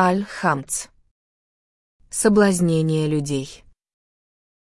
Аль-Хамц. Соблазнение людей.